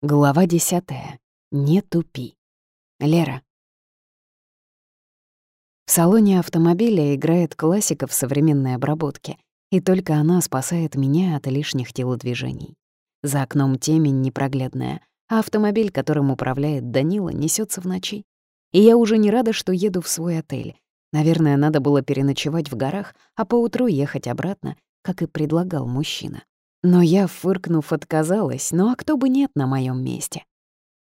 Глава десятая. Не тупи. Лера. В салоне автомобиля играет классика в современной обработке, и только она спасает меня от лишних телодвижений. За окном темень непроглядная, а автомобиль, которым управляет Данила, несется в ночи. И я уже не рада, что еду в свой отель. Наверное, надо было переночевать в горах, а поутру ехать обратно, как и предлагал мужчина. Но я, фыркнув, отказалась, ну а кто бы нет на моем месте?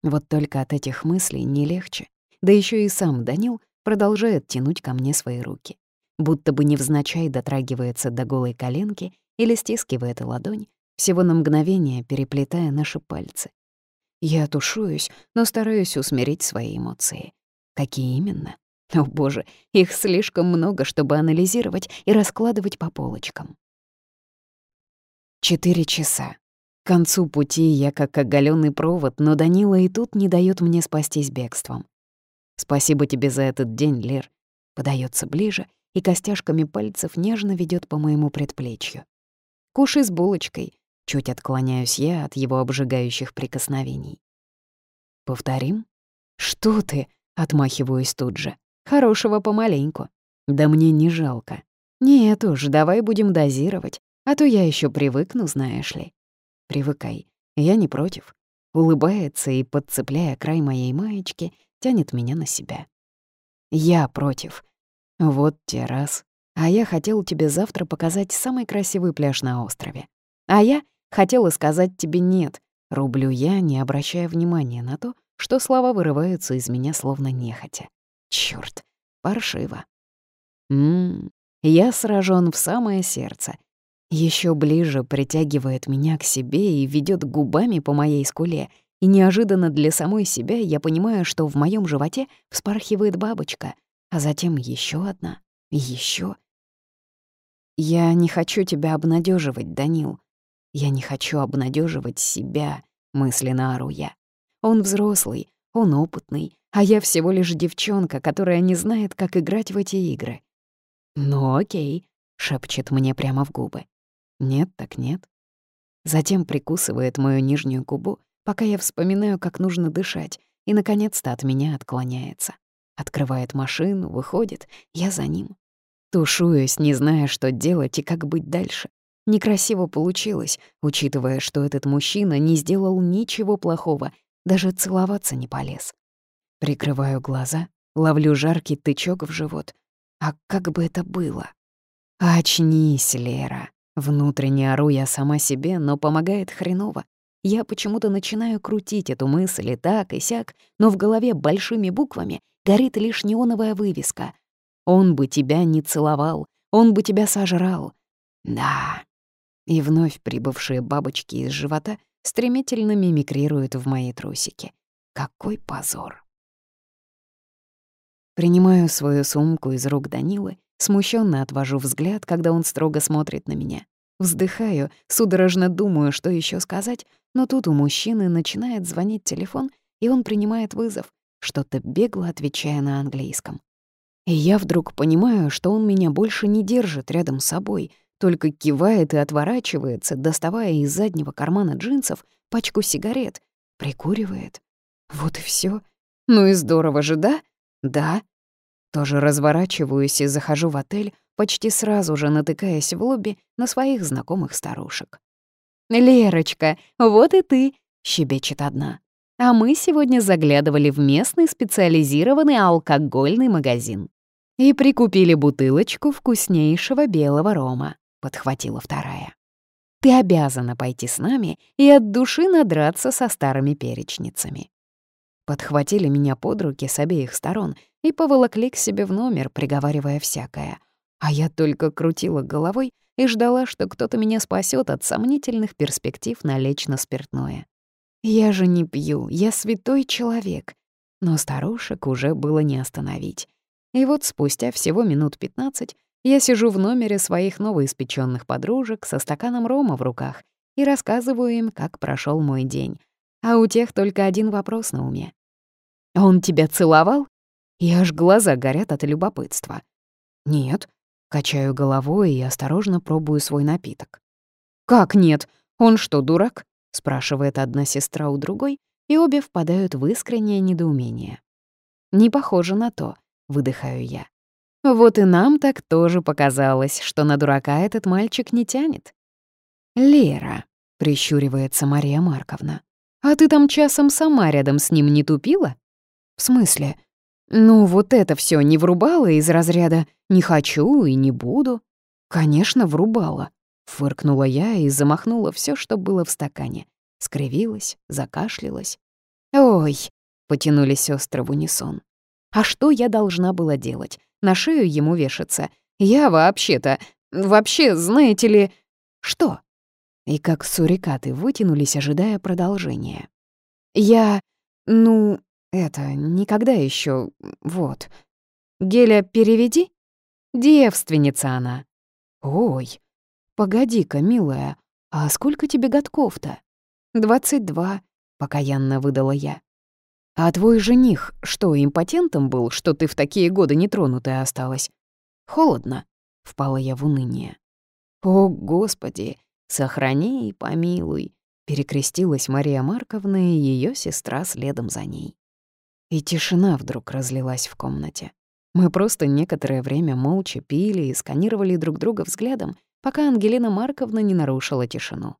Вот только от этих мыслей не легче. Да еще и сам Данил продолжает тянуть ко мне свои руки. Будто бы невзначай дотрагивается до голой коленки или стискивает ладонь, всего на мгновение переплетая наши пальцы. Я тушуюсь, но стараюсь усмирить свои эмоции. Какие именно? О боже, их слишком много, чтобы анализировать и раскладывать по полочкам. Четыре часа. К концу пути я как оголенный провод, но Данила и тут не дает мне спастись бегством. «Спасибо тебе за этот день, Лер», подается ближе и костяшками пальцев нежно ведет по моему предплечью. «Кушай с булочкой», чуть отклоняюсь я от его обжигающих прикосновений. «Повторим?» «Что ты?» — отмахиваюсь тут же. «Хорошего помаленьку». «Да мне не жалко». «Нет уж, давай будем дозировать. А то я еще привыкну, знаешь ли. Привыкай, я не против. Улыбается и, подцепляя край моей маечки, тянет меня на себя. Я против. Вот те раз. А я хотел тебе завтра показать самый красивый пляж на острове. А я хотела сказать тебе «нет», рублю я, не обращая внимания на то, что слова вырываются из меня словно нехотя. Чёрт, паршиво. Ммм, я сражен в самое сердце еще ближе притягивает меня к себе и ведет губами по моей скуле, и неожиданно для самой себя я понимаю, что в моем животе вспархивает бабочка, а затем еще одна, еще. Я не хочу тебя обнадеживать, Данил. Я не хочу обнадеживать себя, мысленно ору я. Он взрослый, он опытный, а я всего лишь девчонка, которая не знает, как играть в эти игры. «Ну окей», — шепчет мне прямо в губы. Нет так нет. Затем прикусывает мою нижнюю губу, пока я вспоминаю, как нужно дышать, и, наконец-то, от меня отклоняется. Открывает машину, выходит, я за ним. Тушуюсь, не зная, что делать и как быть дальше. Некрасиво получилось, учитывая, что этот мужчина не сделал ничего плохого, даже целоваться не полез. Прикрываю глаза, ловлю жаркий тычок в живот. А как бы это было? Очнись, Лера. Внутренне ору я сама себе, но помогает хреново. Я почему-то начинаю крутить эту мысль и так, и сяк, но в голове большими буквами горит лишь неоновая вывеска. «Он бы тебя не целовал, он бы тебя сожрал». Да. И вновь прибывшие бабочки из живота стремительно мимикрируют в мои трусики. Какой позор. Принимаю свою сумку из рук Данилы Смущенно отвожу взгляд, когда он строго смотрит на меня. Вздыхаю, судорожно думаю, что еще сказать, но тут у мужчины начинает звонить телефон, и он принимает вызов, что-то бегло отвечая на английском. И я вдруг понимаю, что он меня больше не держит рядом с собой, только кивает и отворачивается, доставая из заднего кармана джинсов пачку сигарет, прикуривает. Вот и все. Ну и здорово же, да? Да, тоже разворачиваюсь и захожу в отель, почти сразу же натыкаясь в лобби на своих знакомых старушек. «Лерочка, вот и ты!» — щебечет одна. «А мы сегодня заглядывали в местный специализированный алкогольный магазин и прикупили бутылочку вкуснейшего белого рома», — подхватила вторая. «Ты обязана пойти с нами и от души надраться со старыми перечницами». Подхватили меня под руки с обеих сторон и поволокли к себе в номер, приговаривая всякое. А я только крутила головой и ждала, что кто-то меня спасет от сомнительных перспектив налечь на спиртное. Я же не пью, я святой человек. Но старушек уже было не остановить. И вот спустя всего минут пятнадцать я сижу в номере своих новоиспечённых подружек со стаканом рома в руках и рассказываю им, как прошел мой день, а у тех только один вопрос на уме. «Он тебя целовал?» И аж глаза горят от любопытства. «Нет», — качаю головой и осторожно пробую свой напиток. «Как нет? Он что, дурак?» — спрашивает одна сестра у другой, и обе впадают в искреннее недоумение. «Не похоже на то», — выдыхаю я. Вот и нам так тоже показалось, что на дурака этот мальчик не тянет. «Лера», — прищуривается Мария Марковна, «а ты там часом сама рядом с ним не тупила?» «В смысле?» «Ну, вот это все не врубала из разряда «не хочу и не буду». «Конечно, врубала», — фыркнула я и замахнула все, что было в стакане. Скривилась, закашлялась. «Ой!» — потянули сестры в унисон. «А что я должна была делать? На шею ему вешаться? Я вообще-то... Вообще, знаете ли...» «Что?» И как сурикаты вытянулись, ожидая продолжения. «Я... ну... это... никогда еще... вот...» «Геля, переведи?» «Девственница она». «Ой, погоди-ка, милая, а сколько тебе годков-то?» «Двадцать два», — покаянно выдала я. «А твой жених что, импотентом был, что ты в такие годы нетронутая осталась?» «Холодно», — впала я в уныние. «О, Господи, сохрани и помилуй», — перекрестилась Мария Марковна и ее сестра следом за ней. И тишина вдруг разлилась в комнате. Мы просто некоторое время молча пили и сканировали друг друга взглядом, пока Ангелина Марковна не нарушила тишину.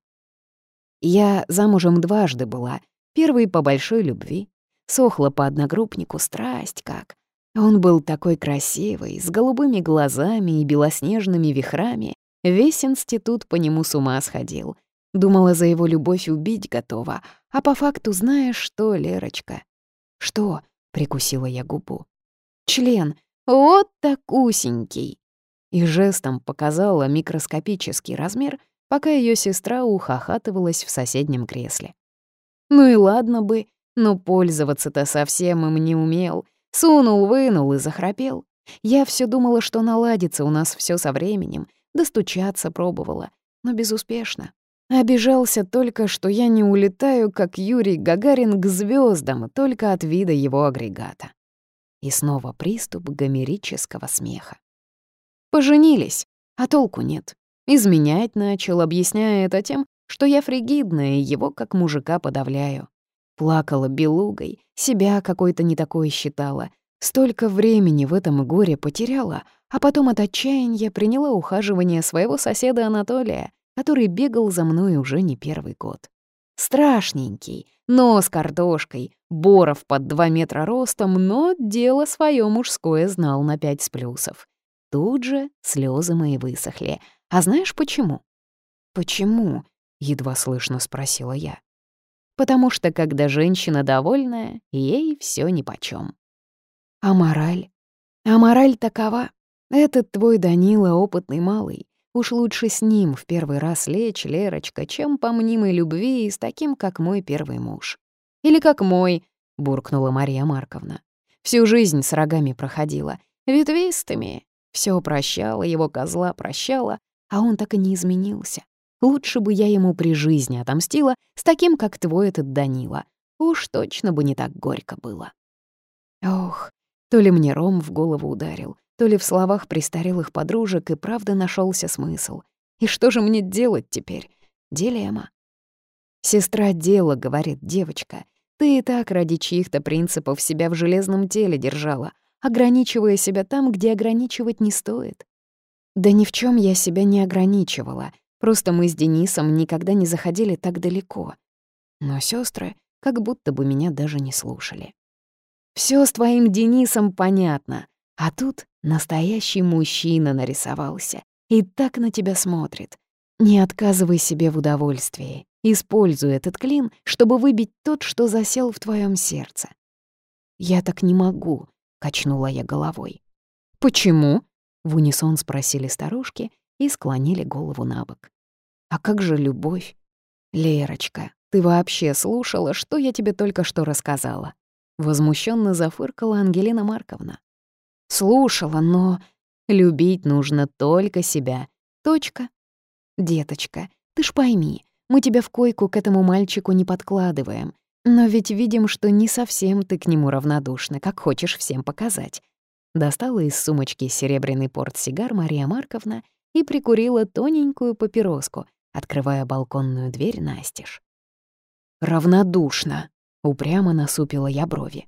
Я замужем дважды была, первый по большой любви. Сохла по одногруппнику страсть как. Он был такой красивый, с голубыми глазами и белоснежными вихрами. Весь институт по нему с ума сходил. Думала, за его любовь убить готова. А по факту знаешь что, Лерочка? Что? Прикусила я губу. Член. Вот так усенький. И жестом показала микроскопический размер — пока ее сестра ухахатывалась в соседнем кресле. Ну и ладно бы, но пользоваться-то совсем им не умел. Сунул, вынул и захрапел. Я все думала, что наладится у нас все со временем, достучаться пробовала, но безуспешно. Обижался только, что я не улетаю, как Юрий Гагарин, к звездам только от вида его агрегата. И снова приступ гомерического смеха. Поженились, а толку нет. Изменять начал, объясняя это тем, что я фригидная и его как мужика подавляю. Плакала белугой, себя какой-то не такой считала. Столько времени в этом горе потеряла, а потом от отчаяния приняла ухаживание своего соседа Анатолия, который бегал за мной уже не первый год. Страшненький, нос картошкой, боров под два метра ростом, но дело свое мужское знал на пять с плюсов. Тут же слезы мои высохли — а знаешь почему? Почему? едва слышно спросила я. Потому что когда женщина довольная, ей все нипочём. А мораль? А мораль такова. Этот твой Данила опытный малый. Уж лучше с ним в первый раз лечь, Лерочка, чем по мнимой любви и с таким, как мой первый муж. Или как мой, буркнула Мария Марковна. Всю жизнь с рогами проходила, ветвистыми. Все прощала, его козла прощала, а он так и не изменился. Лучше бы я ему при жизни отомстила с таким, как твой этот Данила. Уж точно бы не так горько было. Ох, то ли мне Ром в голову ударил, то ли в словах престарелых подружек и правда нашелся смысл. И что же мне делать теперь? Дилемма. «Сестра дела», — говорит девочка. «Ты и так ради чьих-то принципов себя в железном теле держала, ограничивая себя там, где ограничивать не стоит. Да ни в чем я себя не ограничивала, просто мы с Денисом никогда не заходили так далеко. Но сестры как будто бы меня даже не слушали. Все с твоим Денисом понятно, а тут настоящий мужчина нарисовался и так на тебя смотрит. Не отказывай себе в удовольствии. Используй этот клин, чтобы выбить тот, что засел в твоем сердце. «Я так не могу», — качнула я головой. «Почему?» В унисон спросили старушки и склонили голову на бок. «А как же любовь? Лерочка, ты вообще слушала, что я тебе только что рассказала?» Возмущенно зафыркала Ангелина Марковна. «Слушала, но любить нужно только себя. Точка. Деточка, ты ж пойми, мы тебя в койку к этому мальчику не подкладываем, но ведь видим, что не совсем ты к нему равнодушна, как хочешь всем показать. Достала из сумочки серебряный портсигар Мария Марковна и прикурила тоненькую папироску, открывая балконную дверь настежь. равнодушна», — упрямо насупила я брови.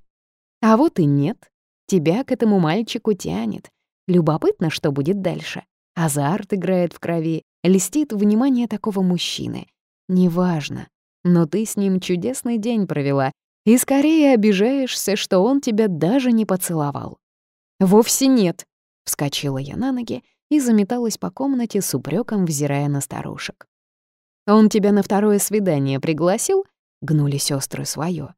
«А вот и нет. Тебя к этому мальчику тянет. Любопытно, что будет дальше. Азарт играет в крови, льстит внимание такого мужчины. Неважно, но ты с ним чудесный день провела, и скорее обижаешься, что он тебя даже не поцеловал. «Вовсе нет», — вскочила я на ноги и заметалась по комнате с упреком, взирая на старушек. «Он тебя на второе свидание пригласил?» — гнули сестры свое.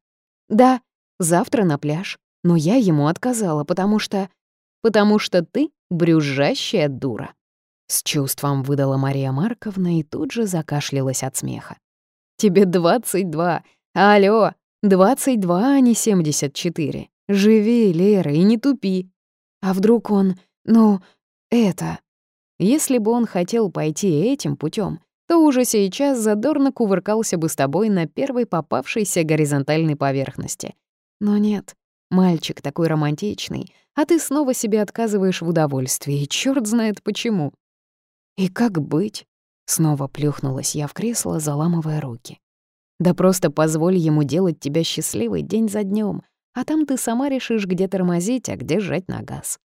«Да, завтра на пляж, но я ему отказала, потому что... потому что ты брюзжащая дура». С чувством выдала Мария Марковна и тут же закашлялась от смеха. «Тебе двадцать два. Алло, двадцать два, а не семьдесят четыре. Живи, Лера, и не тупи. А вдруг он, ну, это...» Если бы он хотел пойти этим путем, то уже сейчас задорно кувыркался бы с тобой на первой попавшейся горизонтальной поверхности. Но нет, мальчик такой романтичный, а ты снова себе отказываешь в удовольствии, и чёрт знает почему. И как быть? Снова плюхнулась я в кресло, заламывая руки. Да просто позволь ему делать тебя счастливой день за днем, а там ты сама решишь, где тормозить, а где жать на газ.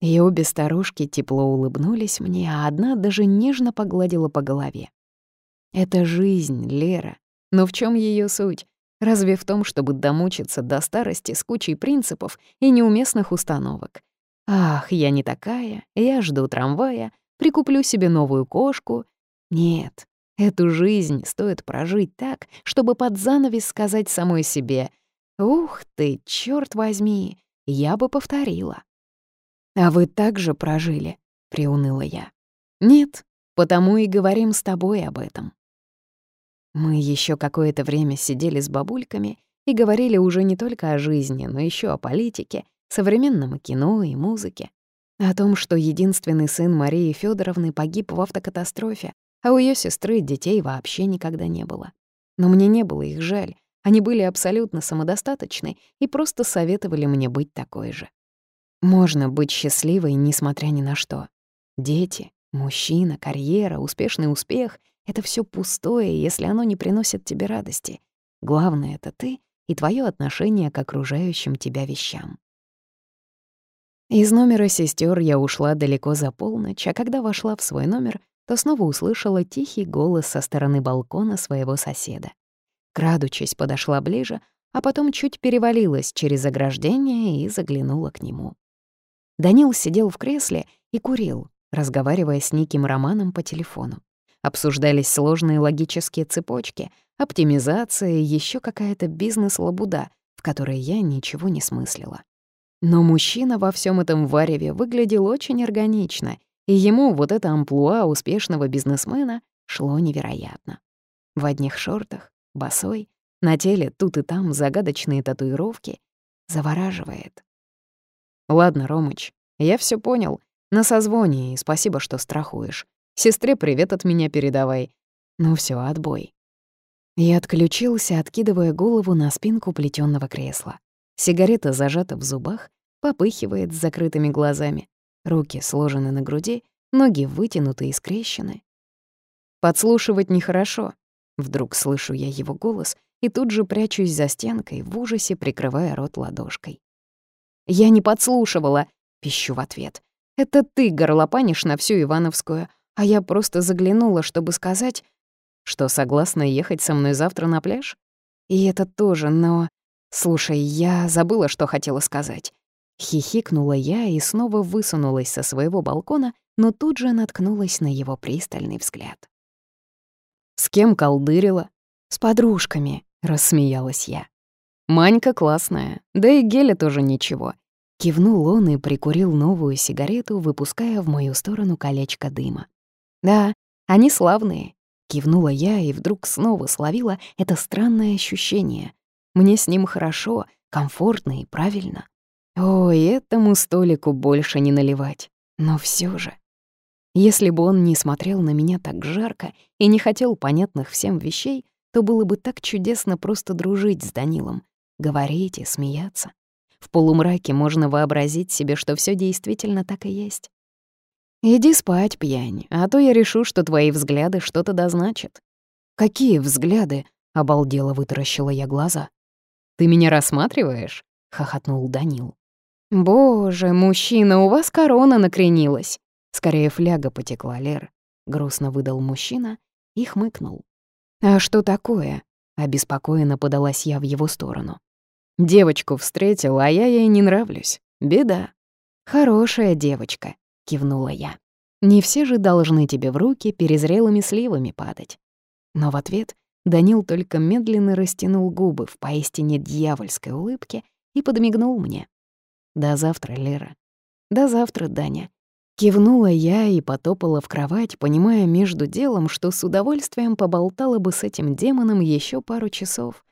И обе старушки тепло улыбнулись мне, а одна даже нежно погладила по голове. Это жизнь, Лера. Но в чем ее суть? Разве в том, чтобы домучиться до старости с кучей принципов и неуместных установок? Ах, я не такая, я жду трамвая, прикуплю себе новую кошку. Нет, эту жизнь стоит прожить так, чтобы под занавес сказать самой себе «Ух ты, черт возьми, я бы повторила». «А вы так же прожили?» — приуныла я. «Нет, потому и говорим с тобой об этом». Мы еще какое-то время сидели с бабульками и говорили уже не только о жизни, но еще о политике, современном кино и музыке. О том, что единственный сын Марии Федоровны погиб в автокатастрофе, а у ее сестры детей вообще никогда не было. Но мне не было их жаль, они были абсолютно самодостаточны и просто советовали мне быть такой же. Можно быть счастливой, несмотря ни на что. Дети, мужчина, карьера, успешный успех — это все пустое, если оно не приносит тебе радости. Главное — это ты и твое отношение к окружающим тебя вещам. Из номера сестер я ушла далеко за полночь, а когда вошла в свой номер, то снова услышала тихий голос со стороны балкона своего соседа. Крадучись, подошла ближе, а потом чуть перевалилась через ограждение и заглянула к нему. Данил сидел в кресле и курил, разговаривая с неким Романом по телефону. Обсуждались сложные логические цепочки, оптимизация и еще какая-то бизнес-лабуда, в которой я ничего не смыслила. Но мужчина во всем этом вареве выглядел очень органично, и ему вот это амплуа успешного бизнесмена шло невероятно. В одних шортах, босой, на теле тут и там загадочные татуировки. Завораживает. Ладно, Ромыч, я все понял. На созвоне, и спасибо, что страхуешь. Сестре привет от меня передавай. Ну все, отбой. Я отключился, откидывая голову на спинку плетённого кресла. Сигарета зажата в зубах, попыхивает с закрытыми глазами. Руки сложены на груди, ноги вытянуты и скрещены. Подслушивать нехорошо. Вдруг слышу я его голос и тут же прячусь за стенкой, в ужасе прикрывая рот ладошкой. «Я не подслушивала», — пищу в ответ. «Это ты горлопанишь на всю Ивановскую, а я просто заглянула, чтобы сказать, что согласна ехать со мной завтра на пляж? И это тоже, но... Слушай, я забыла, что хотела сказать». Хихикнула я и снова высунулась со своего балкона, но тут же наткнулась на его пристальный взгляд. «С кем колдырила?» «С подружками», — рассмеялась я. Манька классная, да и Геля тоже ничего. Кивнул он и прикурил новую сигарету, выпуская в мою сторону колечко дыма. «Да, они славные», — кивнула я и вдруг снова словила это странное ощущение. Мне с ним хорошо, комфортно и правильно. Ой, этому столику больше не наливать. Но все же. Если бы он не смотрел на меня так жарко и не хотел понятных всем вещей, то было бы так чудесно просто дружить с Данилом, говорить и смеяться. В полумраке можно вообразить себе, что все действительно так и есть. «Иди спать, пьянь, а то я решу, что твои взгляды что-то дозначат». «Какие взгляды?» Обалдело вытаращила я глаза. «Ты меня рассматриваешь?» — хохотнул Данил. «Боже, мужчина, у вас корона накренилась!» Скорее фляга потекла, Лер. Грустно выдал мужчина и хмыкнул. «А что такое?» — обеспокоенно подалась я в его сторону. «Девочку встретил, а я ей не нравлюсь. Беда». «Хорошая девочка», — кивнула я. «Не все же должны тебе в руки перезрелыми сливами падать». Но в ответ Данил только медленно растянул губы в поистине дьявольской улыбке и подмигнул мне. «До завтра, Лера». «До завтра, Даня». Кивнула я и потопала в кровать, понимая между делом, что с удовольствием поболтала бы с этим демоном еще пару часов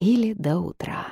или до утра.